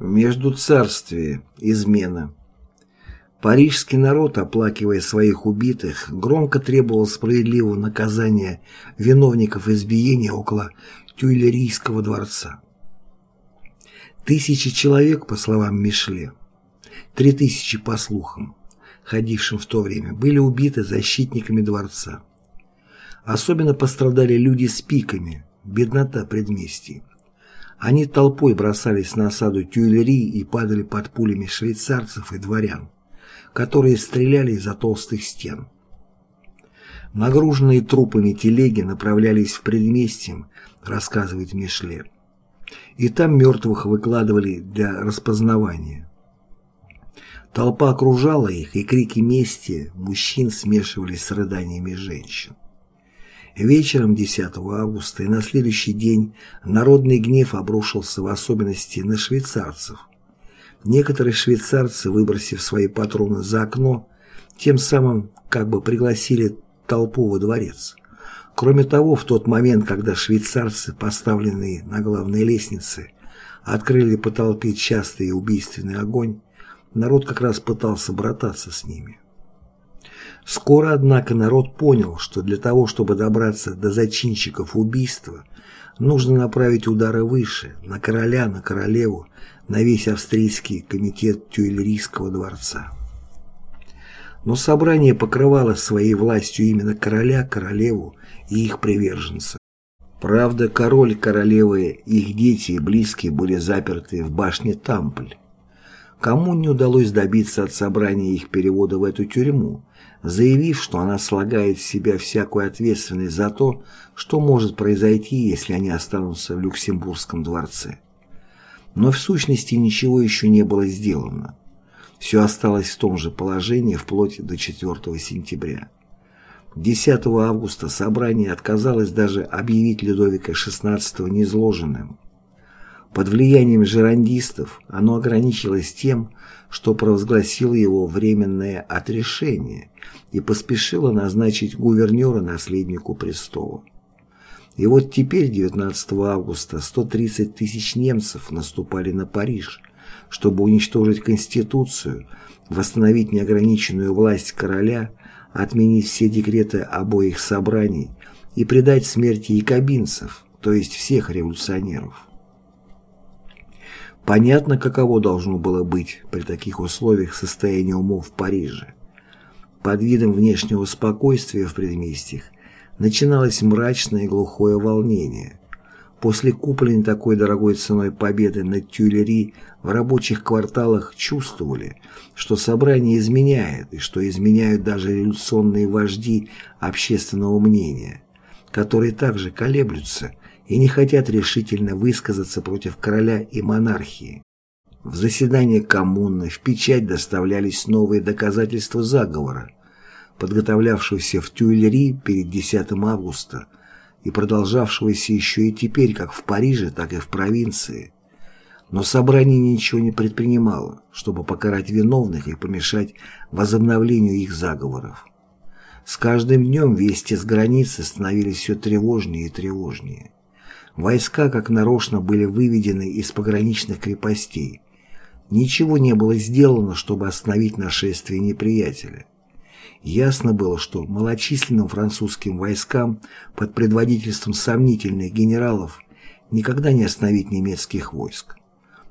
Между царствие. Измена. Парижский народ, оплакивая своих убитых, громко требовал справедливого наказания виновников избиения около Тюильрийского дворца. Тысячи человек, по словам Мишле, три тысячи по слухам, ходившим в то время, были убиты защитниками дворца. Особенно пострадали люди с пиками, беднота предместий. Они толпой бросались на осаду Тюильри и падали под пулями швейцарцев и дворян, которые стреляли из-за толстых стен. Нагруженные трупами телеги направлялись в предместье, рассказывает Мишле. И там мертвых выкладывали для распознавания. Толпа окружала их, и крики мести мужчин смешивались с рыданиями женщин. Вечером 10 августа и на следующий день народный гнев обрушился в особенности на швейцарцев. Некоторые швейцарцы, выбросив свои патроны за окно, тем самым как бы пригласили толпу во дворец. Кроме того, в тот момент, когда швейцарцы, поставленные на главной лестнице, открыли по толпе частый убийственный огонь, народ как раз пытался брататься с ними. Скоро, однако, народ понял, что для того, чтобы добраться до зачинщиков убийства, нужно направить удары выше, на короля, на королеву, на весь австрийский комитет Тюильрийского дворца. Но собрание покрывало своей властью именно короля, королеву и их приверженцев. Правда, король, королева, их дети и близкие были заперты в башне Тампль. Кому не удалось добиться от собрания их перевода в эту тюрьму, заявив, что она слагает в себя всякую ответственность за то, что может произойти, если они останутся в Люксембургском дворце. Но в сущности ничего еще не было сделано. Все осталось в том же положении вплоть до 4 сентября. 10 августа собрание отказалось даже объявить Людовика XVI незложенным. Под влиянием жерандистов оно ограничилось тем, что провозгласило его временное отрешение и поспешило назначить гувернера наследнику престола. И вот теперь, 19 августа, 130 тысяч немцев наступали на Париж, чтобы уничтожить Конституцию, восстановить неограниченную власть короля, отменить все декреты обоих собраний и предать смерти якобинцев, то есть всех революционеров. Понятно, каково должно было быть при таких условиях состояние умов в Париже. Под видом внешнего спокойствия в предместьях начиналось мрачное и глухое волнение. После купленной такой дорогой ценой победы над Тюильри в рабочих кварталах чувствовали, что собрание изменяет и что изменяют даже революционные вожди общественного мнения, которые также колеблются – и не хотят решительно высказаться против короля и монархии. В заседание коммуны в печать доставлялись новые доказательства заговора, подготовлявшегося в Тюильри перед 10 августа и продолжавшегося еще и теперь как в Париже, так и в провинции. Но собрание ничего не предпринимало, чтобы покарать виновных и помешать возобновлению их заговоров. С каждым днем вести с границы становились все тревожнее и тревожнее. Войска, как нарочно, были выведены из пограничных крепостей. Ничего не было сделано, чтобы остановить нашествие неприятеля. Ясно было, что малочисленным французским войскам под предводительством сомнительных генералов никогда не остановить немецких войск.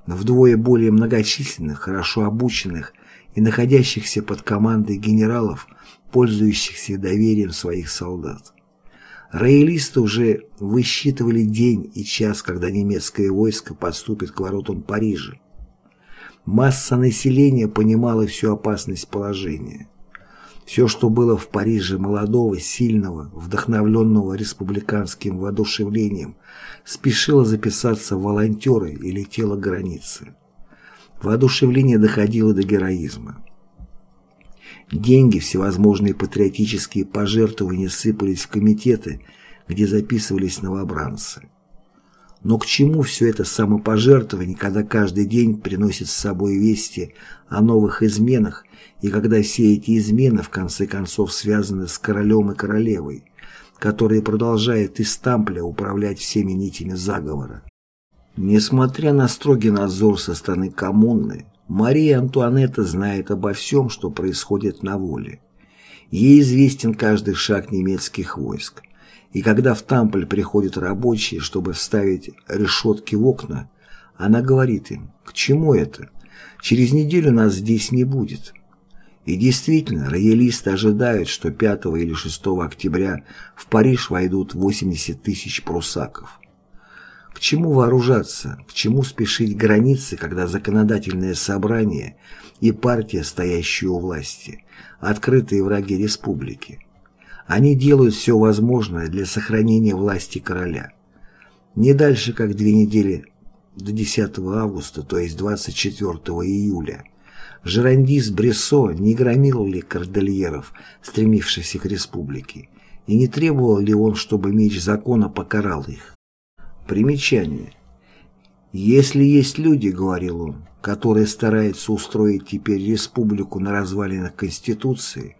Но вдвое более многочисленных, хорошо обученных и находящихся под командой генералов, пользующихся доверием своих солдат. Роялисты уже высчитывали день и час, когда немецкое войско подступит к воротам Парижа. Масса населения понимала всю опасность положения. Все, что было в Париже молодого, сильного, вдохновленного республиканским воодушевлением, спешило записаться в волонтеры и летело к границе. Воодушевление доходило до героизма. Деньги, всевозможные патриотические пожертвования сыпались в комитеты, где записывались новобранцы. Но к чему все это самопожертвование, когда каждый день приносит с собой вести о новых изменах, и когда все эти измены в конце концов связаны с королем и королевой, которые продолжают из Тампля управлять всеми нитями заговора? Несмотря на строгий надзор со стороны коммуны, Мария Антуанетта знает обо всем, что происходит на воле. Ей известен каждый шаг немецких войск. И когда в Тамполь приходят рабочие, чтобы вставить решетки в окна, она говорит им, к чему это? Через неделю нас здесь не будет. И действительно, роялисты ожидают, что 5 или 6 октября в Париж войдут 80 тысяч прусаков. К чему вооружаться, к чему спешить границы, когда законодательное собрание и партия, стоящие у власти, открытые враги республики? Они делают все возможное для сохранения власти короля. Не дальше, как две недели до 10 августа, то есть 24 июля, Жерандис Брессо не громил ли кордельеров, стремившихся к республике, и не требовал ли он, чтобы меч закона покарал их? Примечание. «Если есть люди, — говорил он, — которые стараются устроить теперь республику на развалинах Конституции,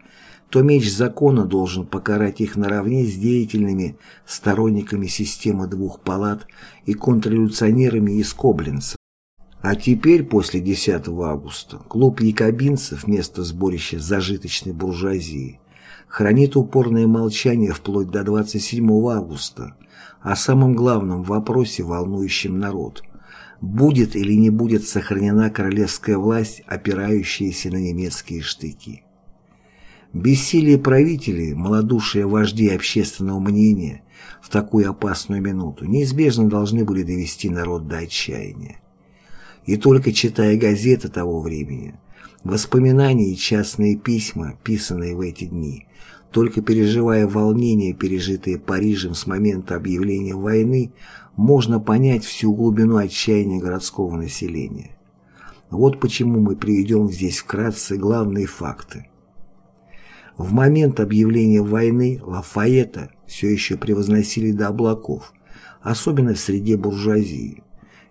то меч закона должен покарать их наравне с деятельными сторонниками системы двух палат и контрреволюционерами из Коблинца. А теперь, после 10 августа, клуб якобинцев, место сборища зажиточной буржуазии, хранит упорное молчание вплоть до 27 августа, о самом главном вопросе, волнующем народ. Будет или не будет сохранена королевская власть, опирающаяся на немецкие штыки. Бессилие правителей, малодушие вождей общественного мнения в такую опасную минуту неизбежно должны были довести народ до отчаяния. И только читая газеты того времени, воспоминания и частные письма, писанные в эти дни, только переживая волнения, пережитые Парижем с момента объявления войны, можно понять всю глубину отчаяния городского населения. Вот почему мы приведем здесь вкратце главные факты. В момент объявления войны Лафайета все еще превозносили до облаков, особенно в среде буржуазии.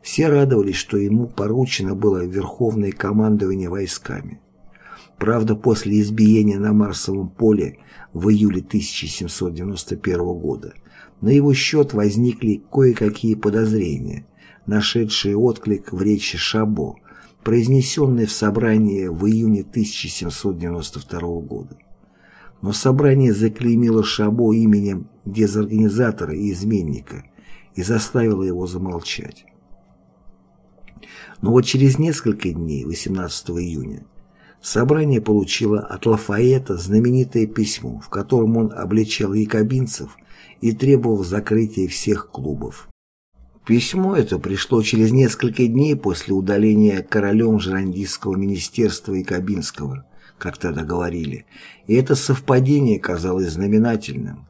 Все радовались, что ему поручено было верховное командование войсками. Правда, после избиения на Марсовом поле в июле 1791 года на его счет возникли кое-какие подозрения, нашедшие отклик в речи Шабо, произнесенной в собрании в июне 1792 года. Но собрание заклеймило Шабо именем дезорганизатора и изменника и заставило его замолчать. Но вот через несколько дней, 18 июня, Собрание получило от Лафаэта знаменитое письмо, в котором он обличал якобинцев и требовал закрытия всех клубов. Письмо это пришло через несколько дней после удаления королем Жерандистского министерства якобинского, как тогда говорили, и это совпадение казалось знаменательным.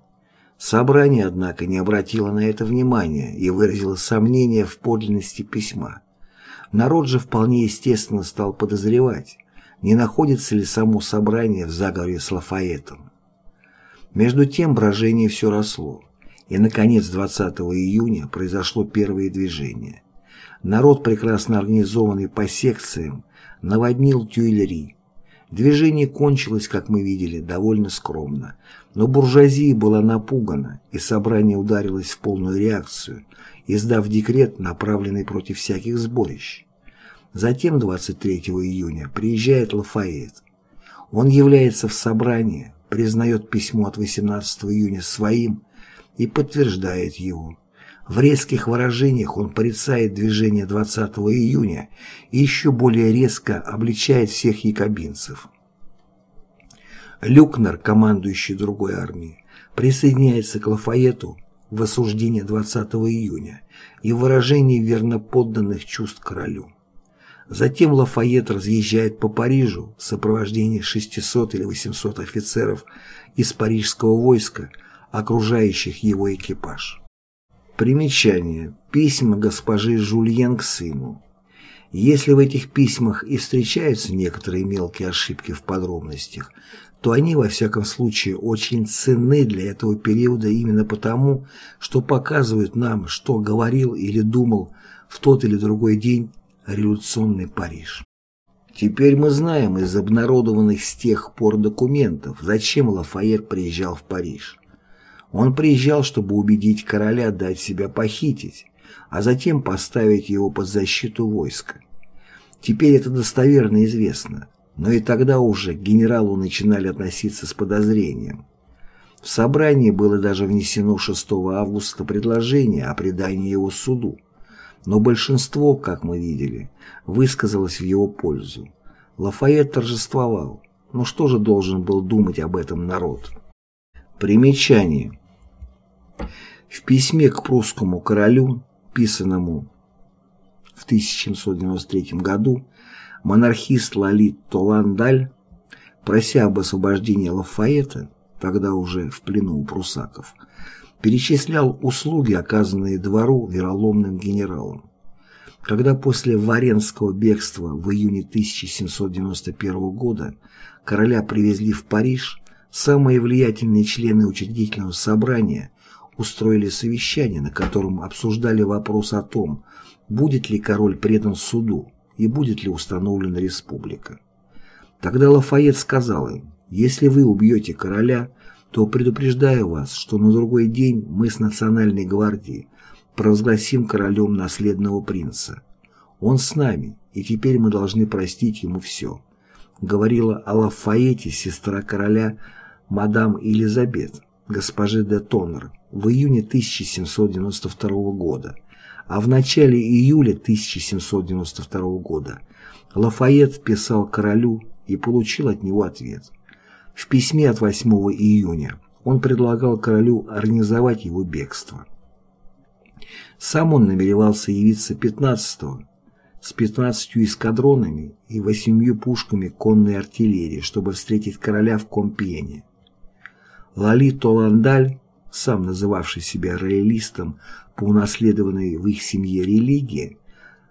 Собрание, однако, не обратило на это внимания и выразило сомнение в подлинности письма. Народ же вполне естественно стал подозревать, не находится ли само собрание в заговоре с Лафаэтом. Между тем брожение все росло, и, наконец, 20 июня произошло первое движение. Народ, прекрасно организованный по секциям, наводнил Тюильри. Движение кончилось, как мы видели, довольно скромно, но буржуазия была напугана, и собрание ударилось в полную реакцию, издав декрет, направленный против всяких сборищ. Затем 23 июня приезжает Лафайет. Он является в собрание, признает письмо от 18 июня своим и подтверждает его. В резких выражениях он порицает движение 20 июня и еще более резко обличает всех якобинцев. Люкнер, командующий другой армией, присоединяется к Лафаету в осуждение 20 июня и в выражении верноподданных чувств королю. Затем Лафайет разъезжает по Парижу в сопровождении 600 или 800 офицеров из парижского войска, окружающих его экипаж. Примечание. Письма госпожи Жульен к сыну. Если в этих письмах и встречаются некоторые мелкие ошибки в подробностях, то они, во всяком случае, очень ценны для этого периода именно потому, что показывают нам, что говорил или думал в тот или другой день революционный Париж. Теперь мы знаем из обнародованных с тех пор документов, зачем Лафайет приезжал в Париж. Он приезжал, чтобы убедить короля дать себя похитить, а затем поставить его под защиту войска. Теперь это достоверно известно, но и тогда уже к генералу начинали относиться с подозрением. В собрании было даже внесено 6 августа предложение о предании его суду, но большинство, как мы видели, высказалось в его пользу. Лафайет торжествовал, но что же должен был думать об этом народ? Примечание. В письме к прусскому королю, писанному в 1793 году, монархист Лалит Толандаль, прося об освобождении Лафайета, тогда уже в плену у прусаков, перечислял услуги, оказанные двору вероломным генералам. Когда после Варенского бегства в июне 1791 года короля привезли в Париж, самые влиятельные члены учредительного собрания устроили совещание, на котором обсуждали вопрос о том, будет ли король предан суду и будет ли установлена республика. Тогда Лафайет сказал им, если вы убьете короля, то предупреждаю вас, что на другой день мы с Национальной гвардией провозгласим королем наследного принца. Он с нами, и теперь мы должны простить ему все. Говорила о Лафаэте сестра короля мадам Елизабет, госпожи де Тоннер, в июне 1792 года, а в начале июля 1792 года Лафайет писал королю и получил от него ответ – в письме от 8 июня он предлагал королю организовать его бегство. Сам он намеревался явиться 15-го с 15 эскадронами и 8 пушками конной артиллерии, чтобы встретить короля в Компьене. Лали Толандаль, сам называвший себя роялистом по унаследованной в их семье религии,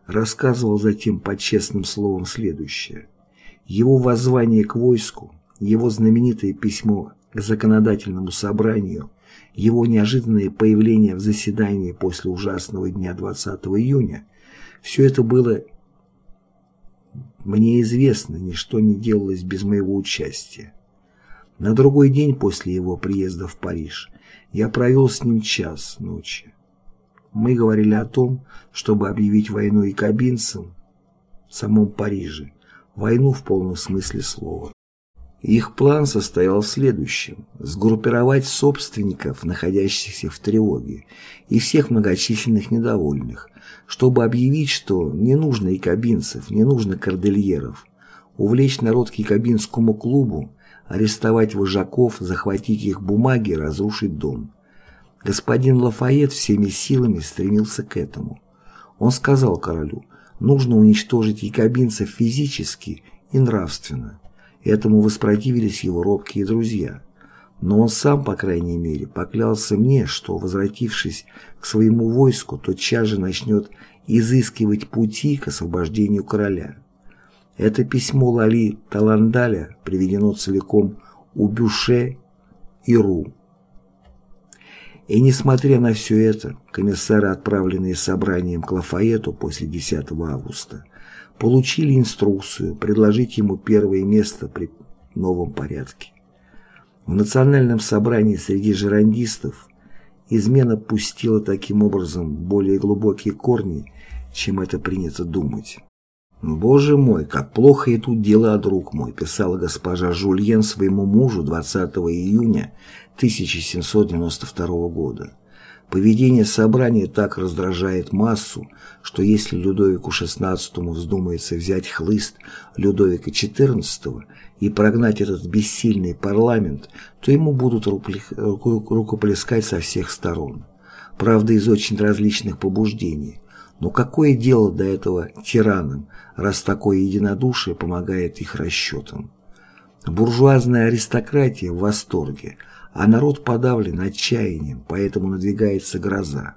рассказывал затем под честным словом следующее. Его воззвание к войску, его знаменитое письмо к законодательному собранию, его неожиданное появление в заседании после ужасного дня 20 июня, все это было мне известно, ничто не делалось без моего участия. На другой день после его приезда в Париж я провел с ним час ночи. Мы говорили о том, чтобы объявить войну и кабинцам в самом Париже, войну в полном смысле слова. Их план состоял в следующем – сгруппировать собственников, находящихся в тревоге, и всех многочисленных недовольных, чтобы объявить, что не нужно и кабинцев, не нужно кордельеров, увлечь народ к якобинскому клубу, арестовать вожаков, захватить их бумаги, разрушить дом. Господин Лафайет всеми силами стремился к этому. Он сказал королю, нужно уничтожить якобинцев физически и нравственно. Этому воспротивились его робкие друзья. Но он сам, по крайней мере, поклялся мне, что, возвратившись к своему войску, тотчас же начнет изыскивать пути к освобождению короля. Это письмо Лали Таландаля приведено целиком у Бюше и Ру. И несмотря на все это, комиссары, отправленные собранием к Лафаэту после 10 августа, получили инструкцию предложить ему первое место при новом порядке. В национальном собрании среди жерандистов измена пустила таким образом более глубокие корни, чем это принято думать. «Боже мой, как плохо идут дела, друг мой», писала госпожа Жульен своему мужу 20 июня 1792 года. Поведение собрания так раздражает массу, что если Людовику XVI вздумается взять хлыст Людовика XIV и прогнать этот бессильный парламент, то ему будут рукоплескать со всех сторон. Правда, из очень различных побуждений. Но какое дело до этого тиранам, раз такое единодушие помогает их расчетам? Буржуазная аристократия в восторге – а народ подавлен отчаянием, поэтому надвигается гроза.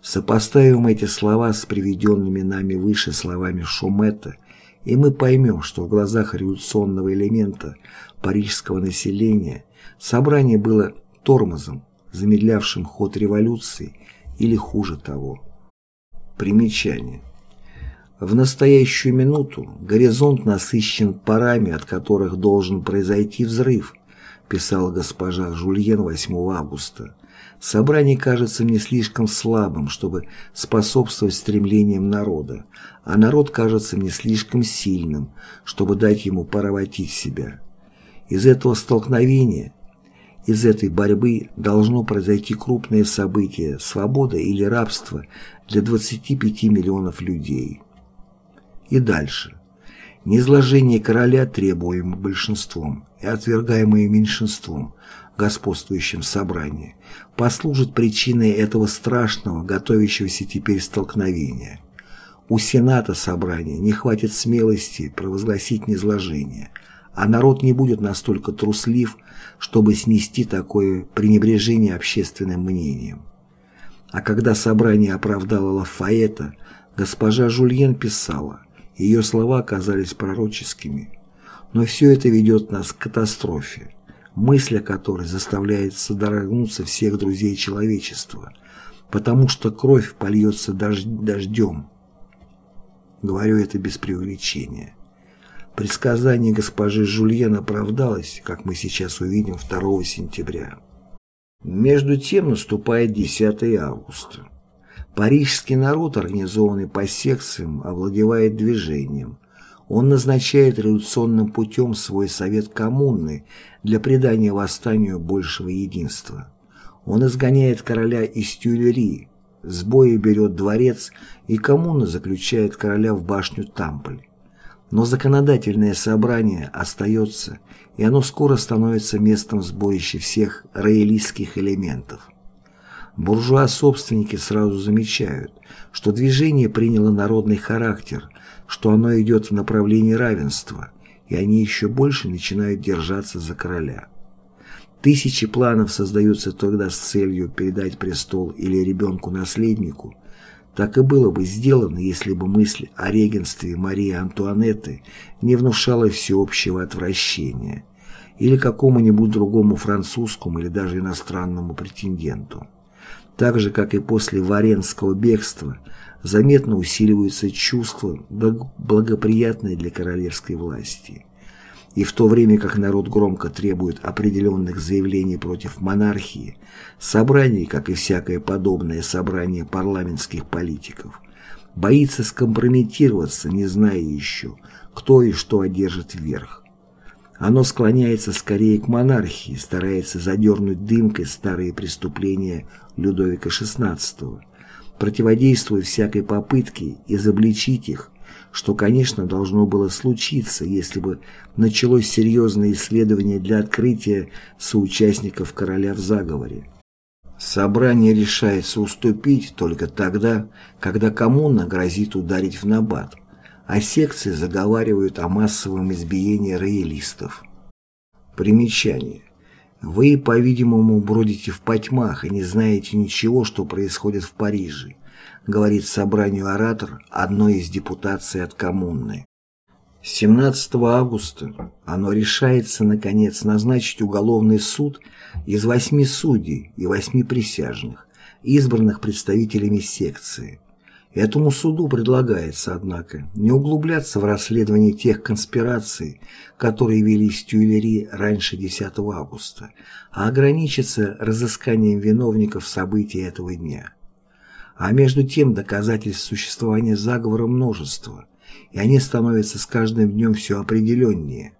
Сопоставим эти слова с приведенными нами выше словами Шумета, и мы поймем, что в глазах революционного элемента парижского населения собрание было тормозом, замедлявшим ход революции или хуже того. Примечание. В настоящую минуту горизонт насыщен парами, от которых должен произойти взрыв – писала госпожа Жульен 8 августа, Собрание кажется мне слишком слабым, чтобы способствовать стремлениям народа, а народ кажется мне слишком сильным, чтобы дать ему поработить себя. Из этого столкновения, из этой борьбы должно произойти крупное событие – свобода или рабство для 25 миллионов людей. И дальше. Низложение короля, требуемое большинством, и отвергаемое меньшинством, господствующим в собрании, послужит причиной этого страшного, готовящегося теперь столкновения. У Сената собрания не хватит смелости провозгласить низложение, а народ не будет настолько труслив, чтобы снести такое пренебрежение общественным мнением. А когда собрание оправдало Лафаэта, госпожа Жульен писала, ее слова оказались пророческими. Но все это ведет нас к катастрофе мысль о которой заставляет содрогнуться всех друзей человечества, потому что кровь польется дождь, дождем. Говорю это без преувеличения. Предсказание госпожи Жульен оправдалось, как мы сейчас увидим 2 сентября. Между тем наступает 10 августа. Парижский народ, организованный по секциям, овладевает движением, он назначает революционным путем свой совет коммуны для придания восстанию большего единства. Он изгоняет короля из Тюильри, с боя берет дворец, и коммуна заключает короля в башню Тамполь. Но законодательное собрание остается, и оно скоро становится местом сборища всех роялистских элементов. Буржуа-собственники сразу замечают, что движение приняло народный характер, что оно идет в направлении равенства, и они еще больше начинают держаться за короля. Тысячи планов создаются тогда с целью передать престол или ребенку-наследнику. Так и было бы сделано, если бы мысль о регенстве Марии Антуанетты не внушала всеобщего отвращения или какому-нибудь другому французскому или даже иностранному претенденту. Так же, как и после Варенского бегства – заметно усиливаются чувства, благоприятные для королевской власти. И в то время как народ громко требует определенных заявлений против монархии, собрание, как и всякое подобное собрание парламентских политиков, боится скомпрометироваться, не зная еще, кто и что одержит верх. Оно склоняется скорее к монархии, старается задернуть дымкой старые преступления Людовика XVI, противодействуя всякой попытке изобличить их, что, конечно, должно было случиться, если бы началось серьезное исследование для открытия соучастников короля в заговоре. Собрание решается уступить только тогда, когда коммуна грозит ударить в набат, а секции заговаривают о массовом избиении роялистов. Примечание. Вы, по-видимому, бродите в потьмах и не знаете ничего, что происходит в Париже, говорит собранию оратор одной из депутаций от коммуны. 17 августа оно решается, наконец, назначить уголовный суд из восьми судей и восьми присяжных, избранных представителями секции, Этому суду предлагается, однако, не углубляться в расследование тех конспираций, которые велись в Тюильри раньше 10 августа, а ограничиться разысканием виновников событий этого дня. А между тем доказательств существования заговора множество, и они становятся с каждым днем все определеннее.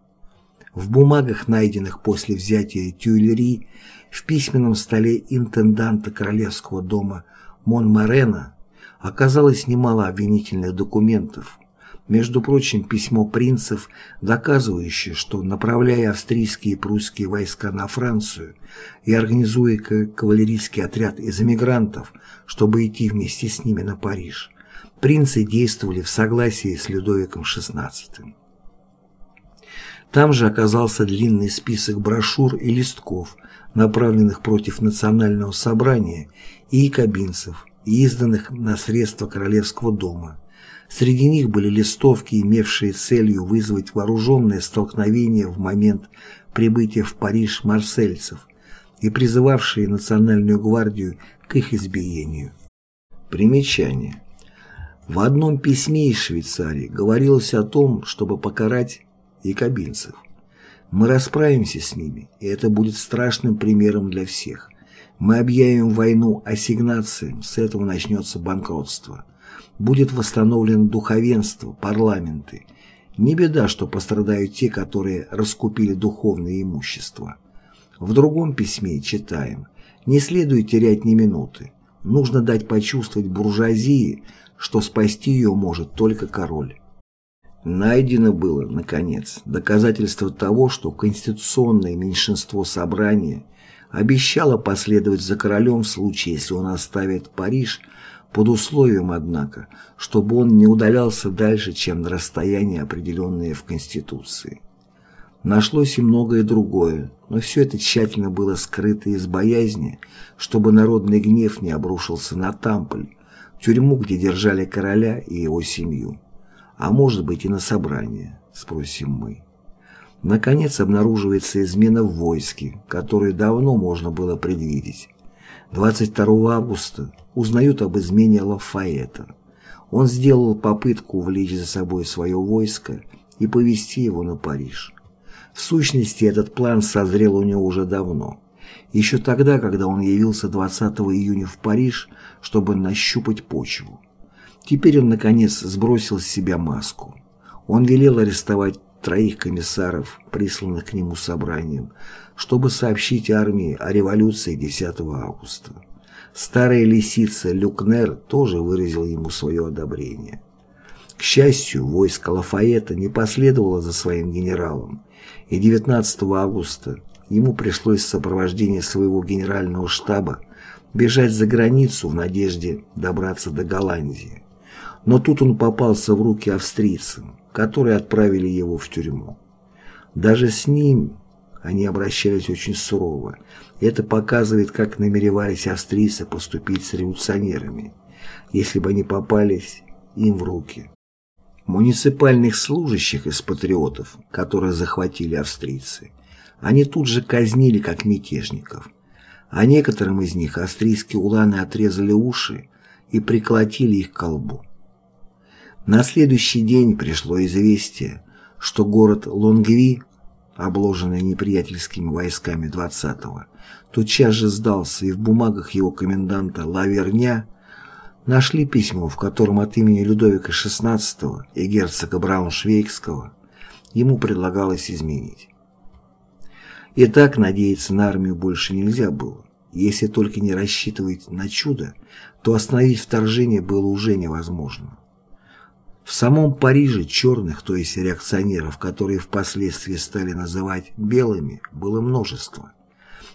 В бумагах, найденных после взятия Тюильри, в письменном столе интенданта королевского дома Монмарена оказалось немало обвинительных документов. Между прочим, письмо принцев, доказывающее, что, направляя австрийские и прусские войска на Францию и организуя кавалерийский отряд из эмигрантов, чтобы идти вместе с ними на Париж, принцы действовали в согласии с Людовиком XVI. Там же оказался длинный список брошюр и листков, направленных против национального собрания и якобинцев, изданных на средства Королевского дома. Среди них были листовки, имевшие целью вызвать вооруженное столкновение в момент прибытия в Париж марсельцев и призывавшие Национальную гвардию к их избиению. Примечание. В одном письме из Швейцарии говорилось о том, чтобы покарать якобинцев. Мы расправимся с ними, и это будет страшным примером для всех. Мы объявим войну ассигнациям, с этого начнется банкротство. Будет восстановлено духовенство, парламенты. Не беда, что пострадают те, которые раскупили духовное имущество. В другом письме читаем «Не следует терять ни минуты. Нужно дать почувствовать буржуазии, что спасти ее может только король». Найдено было, наконец, доказательство того, что конституционное меньшинство собрания обещало последовать за королем в случае, если он оставит Париж, под условием, однако, чтобы он не удалялся дальше, чем на расстояние, определенное в Конституции. Нашлось и многое другое, но все это тщательно было скрыто из боязни, чтобы народный гнев не обрушился на Тамполь, тюрьму, где держали короля и его семью а может быть и на собрание, спросим мы. Наконец обнаруживается измена в войске, которую давно можно было предвидеть. 22 августа узнают об измене Лафаэта. Он сделал попытку увлечь за собой свое войско и повести его на Париж. В сущности, этот план созрел у него уже давно. Еще тогда, когда он явился 20 июня в Париж, чтобы нащупать почву. Теперь он, наконец, сбросил с себя маску. Он велел арестовать троих комиссаров, присланных к нему собранием, чтобы сообщить армии о революции 10 августа. Старая лисица Люкнер тоже выразил ему свое одобрение. К счастью, войско Лафаэта не последовало за своим генералом, и 19 августа ему пришлось в сопровождении своего генерального штаба бежать за границу в надежде добраться до Голландии. Но тут он попался в руки австрийцам, которые отправили его в тюрьму. Даже с ним они обращались очень сурово. Это показывает, как намеревались австрийцы поступить с революционерами, если бы они попались им в руки. Муниципальных служащих из патриотов, которые захватили австрийцы, они тут же казнили как мятежников, а некоторым из них австрийские уланы отрезали уши и приколотили их к колбу. На следующий день пришло известие, что город Лонгви, обложенный неприятельскими войсками 20-го, тотчас же сдался, и в бумагах его коменданта Лаверня нашли письмо, в котором от имени Людовика XVI и герцога Брауншвейгского ему предлагалось изменить. И так надеяться на армию больше нельзя было. Если только не рассчитывать на чудо, то остановить вторжение было уже невозможно. В самом Париже черных, то есть реакционеров, которые впоследствии стали называть белыми, было множество.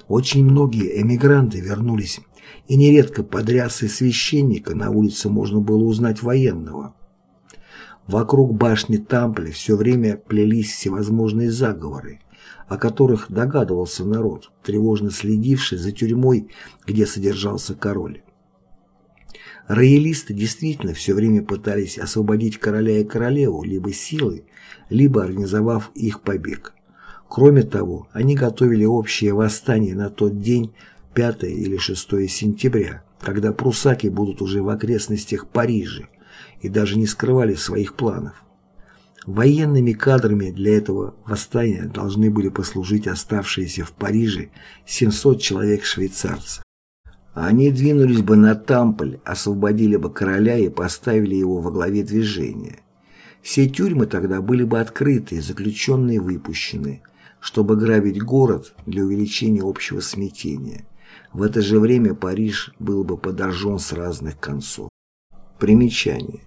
Очень многие эмигранты вернулись, и нередко под рясой священника на улице можно было узнать военного. Вокруг башни Тампля все время плелись всевозможные заговоры, о которых догадывался народ, тревожно следивший за тюрьмой, где содержался король. Роялисты действительно все время пытались освободить короля и королеву либо силой, либо организовав их побег. Кроме того, они готовили общее восстание на тот день, 5 или 6 сентября, когда прусаки будут уже в окрестностях Парижа, и даже не скрывали своих планов. Военными кадрами для этого восстания должны были послужить оставшиеся в Париже 700 человек швейцарцев. Они двинулись бы на Тамполь, освободили бы короля и поставили его во главе движения. Все тюрьмы тогда были бы открыты, заключенные выпущены, чтобы грабить город для увеличения общего смятения. В это же время Париж был бы подожжен с разных концов. Примечание.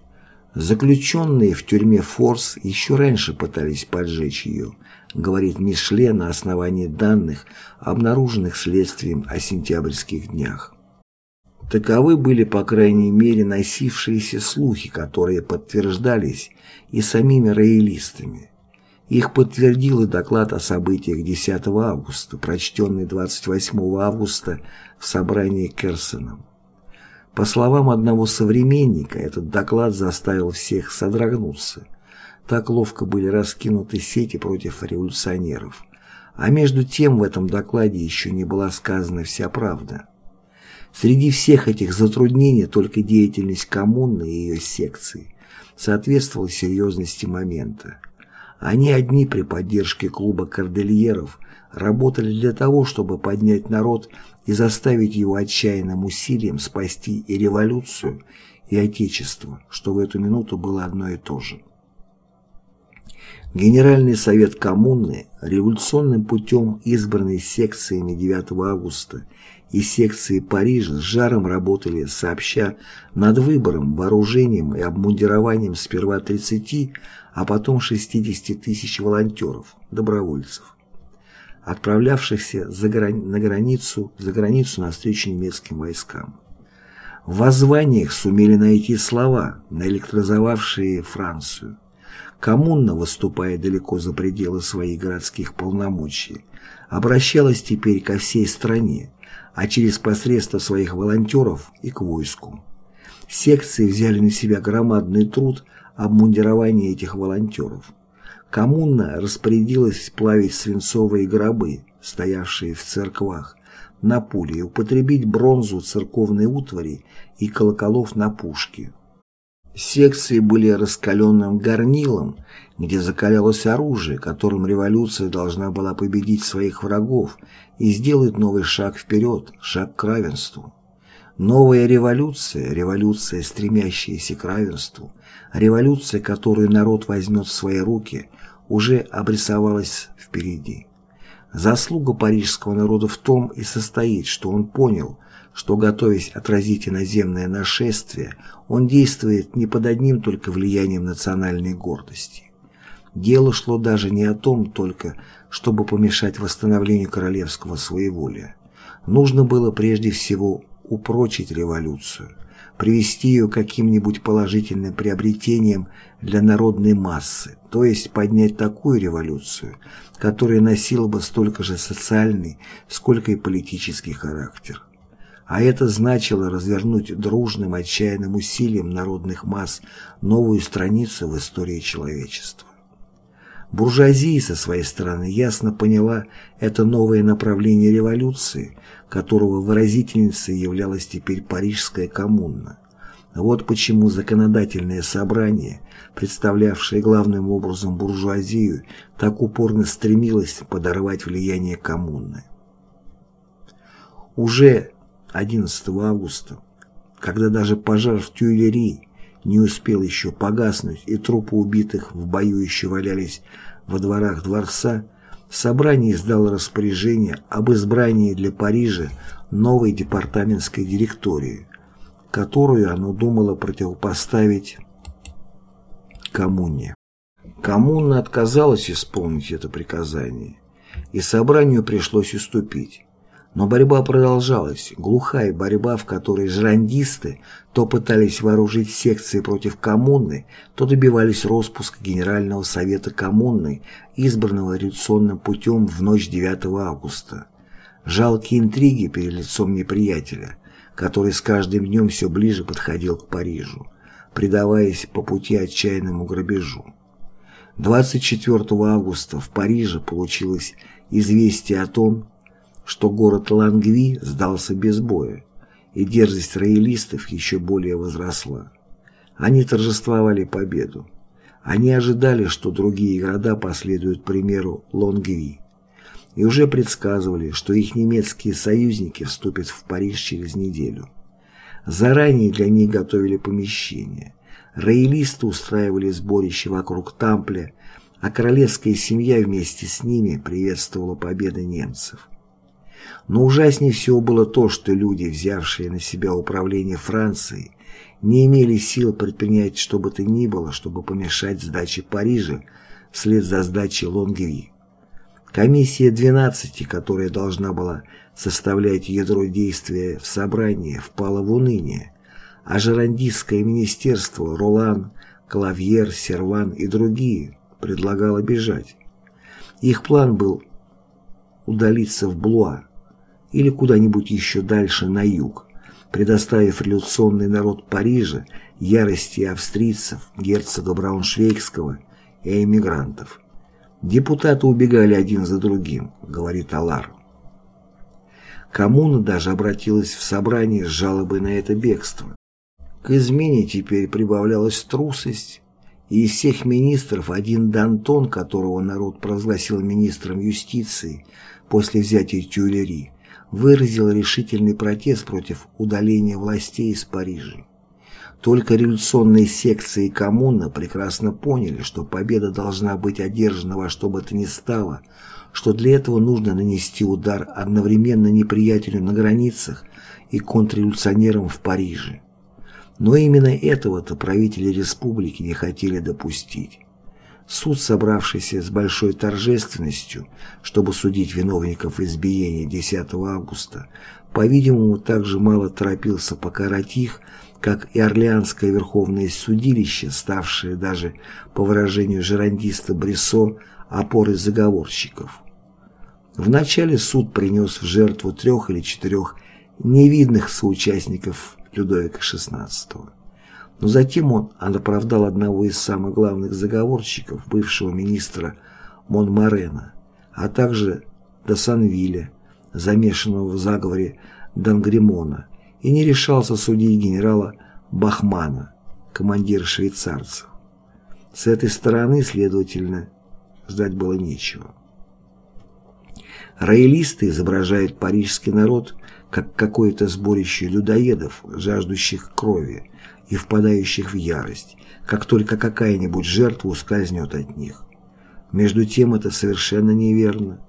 Заключенные в тюрьме Форс еще раньше пытались поджечь ее, говорит Мишле на основании данных, обнаруженных следствием о сентябрьских днях. Таковы были, по крайней мере, носившиеся слухи, которые подтверждались и самими роялистами. Их подтвердил и доклад о событиях 10 августа, прочтенный 28 августа в собрании Керсеном. По словам одного современника, этот доклад заставил всех содрогнуться. Так ловко были раскинуты сети против революционеров. А между тем в этом докладе еще не была сказана вся правда. Среди всех этих затруднений только деятельность коммуны и ее секции соответствовала серьезности момента. Они одни при поддержке клуба кордельеров работали для того, чтобы поднять народ и заставить его отчаянным усилием спасти и революцию, и Отечество, что в эту минуту было одно и то же. Генеральный совет коммуны, революционным путем избранный секциями 9 августа и секции Парижа с жаром работали сообща над выбором, вооружением и обмундированием сперва 30, а потом 60 тысяч волонтеров, добровольцев, отправлявшихся за грани на границу, за границу навстречу немецким войскам. В воззваниях сумели найти слова, наэлектризовавшие Францию. Коммуна, выступая далеко за пределы своих городских полномочий, обращалась теперь ко всей стране, а через посредство своих волонтеров и к войску. Секции взяли на себя громадный труд обмундирования этих волонтеров. Коммуна распорядилась плавить свинцовые гробы, стоявшие в церквах, на пули и употребить бронзу церковной утвари и колоколов на пушки. Секции были раскаленным горнилом, где закалялось оружие, которым революция должна была победить своих врагов и сделать новый шаг вперед, шаг к равенству. Новая революция, революция, стремящаяся к равенству, революция, которую народ возьмет в свои руки, уже обрисовалась впереди. Заслуга парижского народа в том и состоит, что он понял, что, готовясь отразить иноземное нашествие, он действует не под одним только влиянием национальной гордости. Дело шло даже не о том только, чтобы помешать восстановлению королевского своеволия. Нужно было прежде всего упрочить революцию, привести ее каким-нибудь положительным приобретением для народной массы, то есть поднять такую революцию, которая носила бы столько же социальный, сколько и политический характер а это значило развернуть дружным отчаянным усилием народных масс новую страницу в истории человечества. Буржуазия со своей стороны ясно поняла это новое направление революции, которого выразительницей являлась теперь Парижская коммуна. Вот почему законодательное собрание, представлявшее главным образом буржуазию, так упорно стремилось подорвать влияние коммуны. Уже 11 августа, когда даже пожар в Тюильри не успел еще погаснуть и трупы убитых в бою еще валялись во дворах дворца, собрание издало распоряжение об избрании для Парижа новой департаментской директории, которую оно думало противопоставить коммуне. Коммуна отказалась исполнить это приказание, и собранию пришлось уступить. Но борьба продолжалась, глухая борьба, в которой жрандисты то пытались вооружить секции против коммуны, то добивались распуска Генерального совета коммуны, избранного революционным путем в ночь 9 августа. Жалкие интриги перед лицом неприятеля, который с каждым днем все ближе подходил к Парижу, предаваясь по пути отчаянному грабежу. 24 августа в Париже получилось известие о том, что город Лангви сдался без боя, и дерзость роялистов еще более возросла. Они торжествовали победу. Они ожидали, что другие города последуют примеру Лонгви, и уже предсказывали, что их немецкие союзники вступят в Париж через неделю. Заранее для них готовили помещения. Роялисты устраивали сборище вокруг Тампля, а королевская семья вместе с ними приветствовала победы немцев. Но ужаснее всего было то, что люди, взявшие на себя управление Францией, не имели сил предпринять что бы то ни было, чтобы помешать сдаче Парижа вслед за сдачей Лонгви. Комиссия 12, которая должна была составлять ядро действия в собрании, впала в уныние, а Жерандистское министерство Ролан, Клавьер, Серван и другие предлагало бежать. Их план был удалиться в Блуа, или куда-нибудь еще дальше на юг, предоставив революционный народ Парижа ярости австрийцев, герцога Брауншвейгского и эмигрантов. Депутаты убегали один за другим, говорит Алар. Коммуна даже обратилась в собрание с жалобой на это бегство. К измене теперь прибавлялась трусость И из всех министров один Дантон, которого народ провозгласил министром юстиции после взятия Тюильри, выразил решительный протест против удаления властей из Парижа. Только революционные секции коммуна прекрасно поняли, что победа должна быть одержана во что бы то ни стало, что для этого нужно нанести удар одновременно неприятелю на границах и контрреволюционерам в Париже. Но именно этого-то правители республики не хотели допустить. Суд, собравшийся с большой торжественностью, чтобы судить виновников избиения 10 августа, по-видимому, также мало торопился покарать их, как и Орлеанское Верховное Судилище, ставшее даже, по выражению жерандиста Брессо, опорой заговорщиков. Вначале суд принес в жертву трех или четырех невидных соучастников Людовика XVI. Но затем он оправдал одного из самых главных заговорщиков, бывшего министра Монмарена, а также Досанвиля, замешанного в заговоре Дангремона, и не решался судить генерала Бахмана, командира швейцарцев. С этой стороны, следовательно, ждать было нечего. Роялисты изображают парижский народ как какое-то сборище людоедов, жаждущих крови и впадающих в ярость, как только какая-нибудь жертва ускользнет от них. Между тем это совершенно неверно.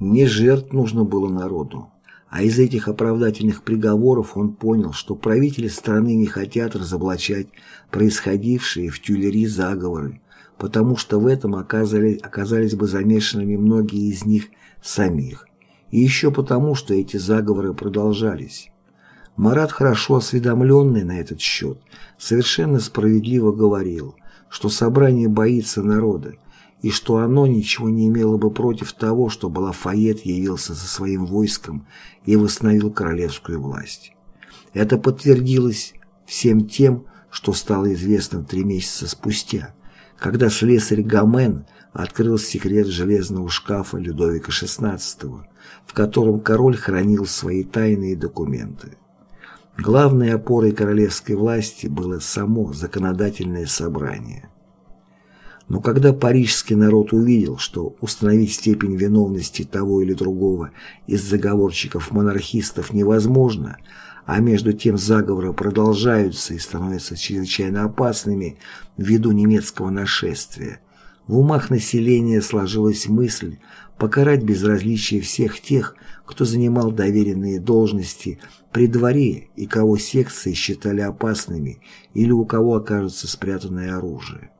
Не жертв нужно было народу, а из этих оправдательных приговоров он понял, что правители страны не хотят разоблачать происходившие в Тюлери заговоры, потому что в этом оказались, оказались бы замешанными многие из них самих, и еще потому, что эти заговоры продолжались. Марат, хорошо осведомленный на этот счет, совершенно справедливо говорил, что собрание боится народа, и что оно ничего не имело бы против того, чтобы Лафайет явился со своим войском и восстановил королевскую власть. Это подтвердилось всем тем, что стало известно три месяца спустя, когда слесарь Гамен открыл секрет железного шкафа Людовика XVI, в котором король хранил свои тайные документы. Главной опорой королевской власти было само законодательное собрание. Но когда парижский народ увидел, что установить степень виновности того или другого из заговорщиков-монархистов невозможно, а между тем заговоры продолжаются и становятся чрезвычайно опасными ввиду немецкого нашествия, в умах населения сложилась мысль покарать безразличие всех тех, кто занимал доверенные должности при дворе и кого секции считали опасными или у кого окажется спрятанное оружие.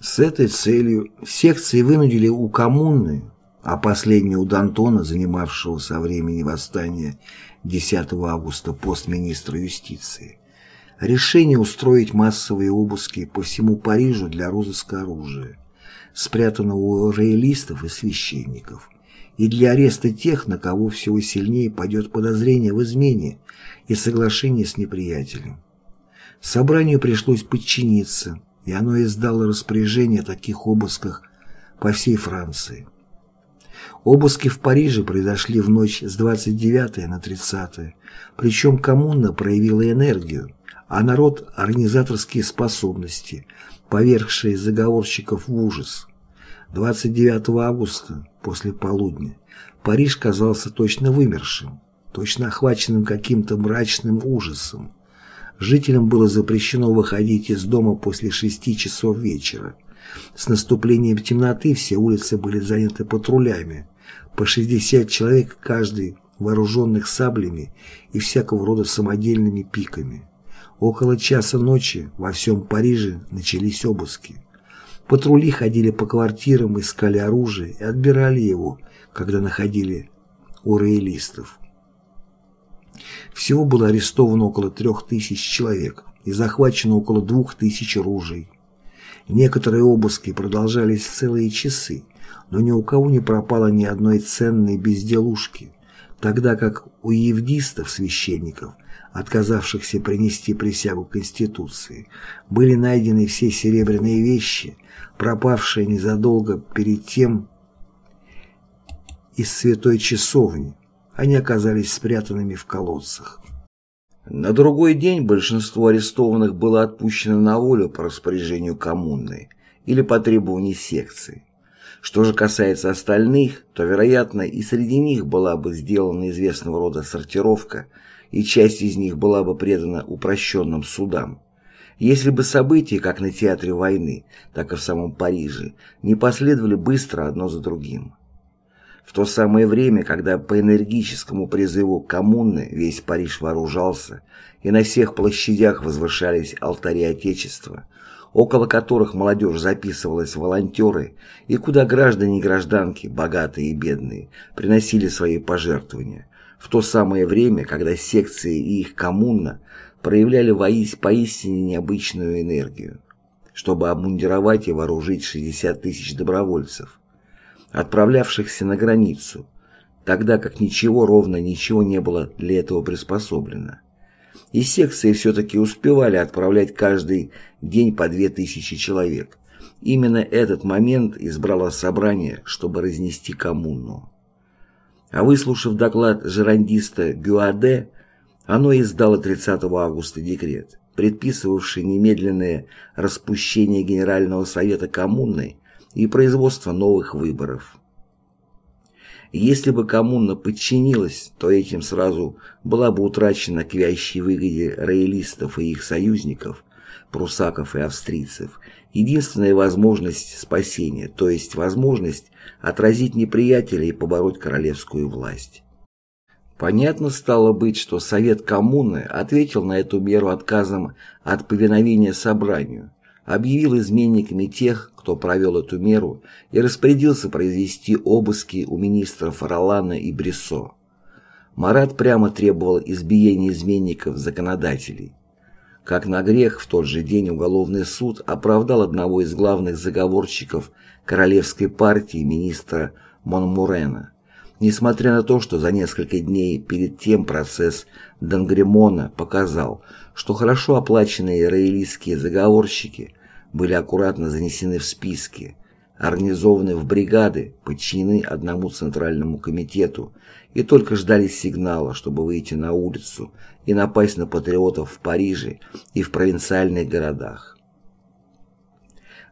С этой целью секции вынудили у коммуны, а последнее у Д'Антона, занимавшего со времени восстания 10 августа постминистра юстиции, решение устроить массовые обыски по всему Парижу для розыска оружия, спрятанного у роялистов и священников, и для ареста тех, на кого всего сильнее пойдет подозрение в измене и соглашении с неприятелем. Собранию пришлось подчиниться, и оно издало распоряжение о таких обысках по всей Франции. Обыски в Париже произошли в ночь с 29 на 30, причем коммуна проявила энергию, а народ – организаторские способности, повергшие заговорщиков в ужас. 29 августа, после полудня, Париж казался точно вымершим, точно охваченным каким-то мрачным ужасом. Жителям было запрещено выходить из дома после шести часов вечера. С наступлением темноты все улицы были заняты патрулями, по 60 человек каждый, вооруженных саблями и всякого рода самодельными пиками. Около часа ночи во всем Париже начались обыски. Патрули ходили по квартирам, искали оружие и отбирали его, когда находили у роялистов. Всего было арестовано около трех тысяч человек и захвачено около двух тысяч ружей. Некоторые обыски продолжались целые часы, но ни у кого не пропало ни одной ценной безделушки, тогда как у евдистов, священников, отказавшихся принести присягу Конституции, были найдены все серебряные вещи, пропавшие незадолго перед тем из святой часовни, они оказались спрятанными в колодцах. На другой день большинство арестованных было отпущено на волю по распоряжению коммуны или по требованию секции. Что же касается остальных, то, вероятно, и среди них была бы сделана известного рода сортировка, и часть из них была бы предана упрощенным судам. Если бы события, как на театре войны, так и в самом Париже, не последовали быстро одно за другим. В то самое время, когда по энергическому призыву коммуны весь Париж вооружался, и на всех площадях возвышались алтари Отечества, около которых молодежь записывалась в волонтеры, и куда граждане и гражданки, богатые и бедные, приносили свои пожертвования, в то самое время, когда секции и их коммуна проявляли поистине необычную энергию, чтобы обмундировать и вооружить 60 тысяч добровольцев, отправлявшихся на границу, тогда как ничего, ровно ничего не было для этого приспособлено. И секции все-таки успевали отправлять каждый день по две тысячи человек. Именно этот момент избрало собрание, чтобы разнести коммуну. А выслушав доклад жерандиста Гюаде, оно издало 30 августа декрет, предписывавший немедленное распущение Генерального совета коммуны и производство новых выборов. Если бы коммуна подчинилась, то этим сразу была бы утрачена к вящей выгоде роялистов и их союзников, прусаков и австрийцев, единственная возможность спасения, то есть возможность отразить неприятеля и побороть королевскую власть. Понятно стало быть, что Совет коммуны ответил на эту меру отказом от повиновения собранию, объявил изменниками тех, кто провел эту меру, и распорядился произвести обыски у министров Ролана и Брессо. Марат прямо требовал избиения изменников законодателей. Как на грех, в тот же день уголовный суд оправдал одного из главных заговорщиков королевской партии министра Монмурена – Несмотря на то, что за несколько дней перед тем процесс Дангремона показал, что хорошо оплаченные роялистские заговорщики были аккуратно занесены в списки, организованы в бригады, подчинены одному центральному комитету и только ждали сигнала, чтобы выйти на улицу и напасть на патриотов в Париже и в провинциальных городах.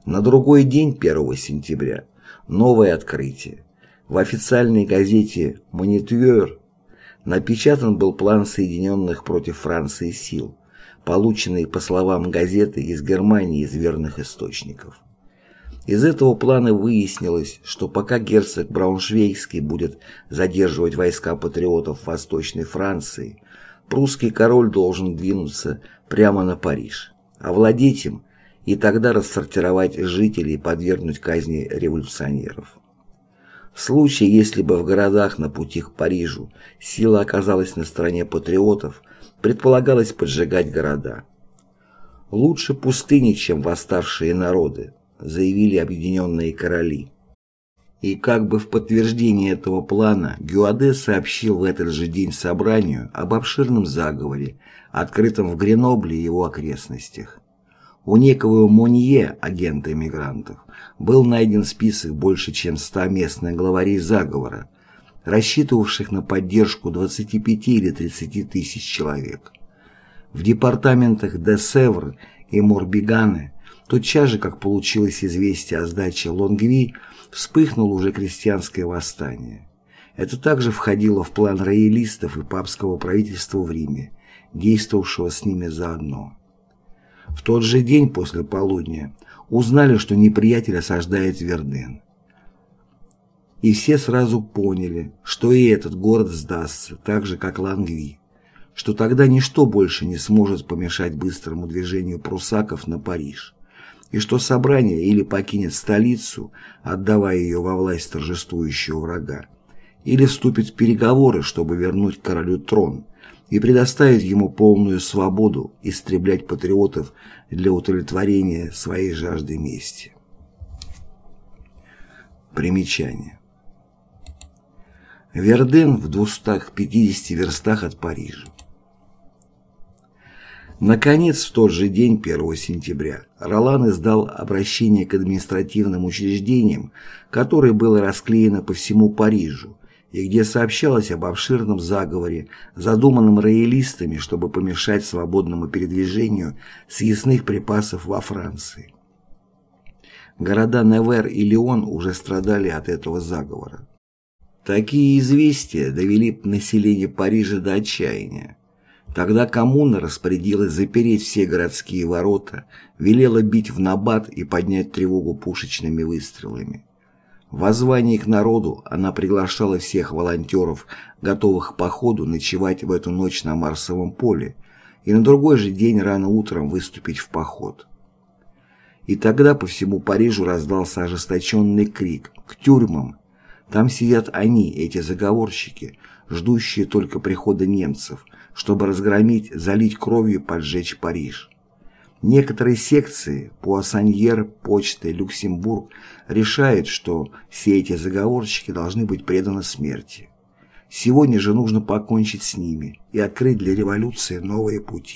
На другой день, 1 сентября, новое открытие. В официальной газете «Монитюр» напечатан был план Соединенных против Франции сил, полученный, по словам газеты, из Германии из верных источников. Из этого плана выяснилось, что пока герцог Брауншвейгский будет задерживать войска патриотов Восточной Франции, прусский король должен двинуться прямо на Париж, овладеть им и тогда рассортировать жителей и подвергнуть казни революционеров. В случае, если бы в городах на пути к Парижу сила оказалась на стороне патриотов, предполагалось поджигать города. «Лучше пустыни, чем восставшие народы», заявили объединенные короли. И как бы в подтверждение этого плана Гюаде сообщил в этот же день собранию об обширном заговоре, открытом в Гренобле и его окрестностях. У некого Монье, агента эмигрантов, был найден список больше чем 100 местных главарей заговора, рассчитывавших на поддержку 25 или 30 тысяч человек. В департаментах де Севр и Морбиганы тотчас же, как получилось известие о сдаче Лонгви, вспыхнуло уже крестьянское восстание. Это также входило в план роялистов и папского правительства в Риме, действовавшего с ними заодно. В тот же день после полудня узнали, что неприятель осаждает Верден. И все сразу поняли, что и этот город сдастся, так же, как Лангви, что тогда ничто больше не сможет помешать быстрому движению прусаков на Париж, и что собрание или покинет столицу, отдавая ее во власть торжествующего врага, или вступит в переговоры, чтобы вернуть королю трон – и предоставить ему полную свободу истреблять патриотов для удовлетворения своей жажды мести. Примечание. Верден в 250 верстах от Парижа. Наконец, в тот же день, 1 сентября, Ролан издал обращение к административным учреждениям, которое было расклеено по всему Парижу и где сообщалось об обширном заговоре, задуманном роялистами, чтобы помешать свободному передвижению съестных припасов во Франции. Города Невер и Лион уже страдали от этого заговора. Такие известия довели население Парижа до отчаяния. Тогда коммуна распорядилась запереть все городские ворота, велела бить в набат и поднять тревогу пушечными выстрелами. В воззвании к народу она приглашала всех волонтеров, готовых к походу, ночевать в эту ночь на Марсовом поле и на другой же день рано утром выступить в поход. И тогда по всему Парижу раздался ожесточенный крик «К тюрьмам!». Там сидят они, эти заговорщики, ждущие только прихода немцев, чтобы разгромить, залить кровью, поджечь Париж. Некоторые секции, Пуассаньер, Почта, Люксембург, решают, что все эти заговорщики должны быть преданы смерти. Сегодня же нужно покончить с ними и открыть для революции новые пути.